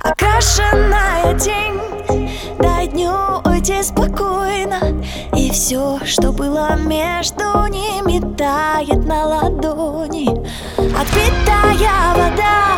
Окрашенная день Дай дню уйти спокойно. И все, что было между ними Тает на ладони. Отпитая вода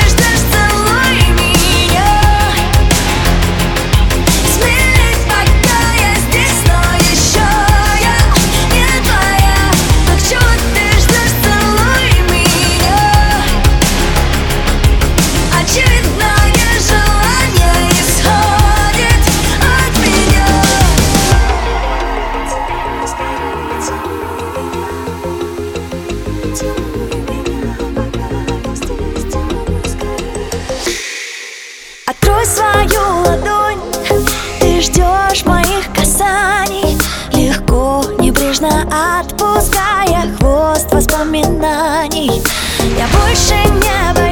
Открой свою ладонь. Ты ждешь моих касаний. Легко, небрежно отпуская хвост воспоминаний. Я больше не боюсь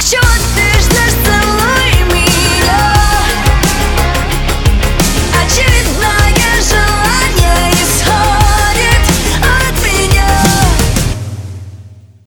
should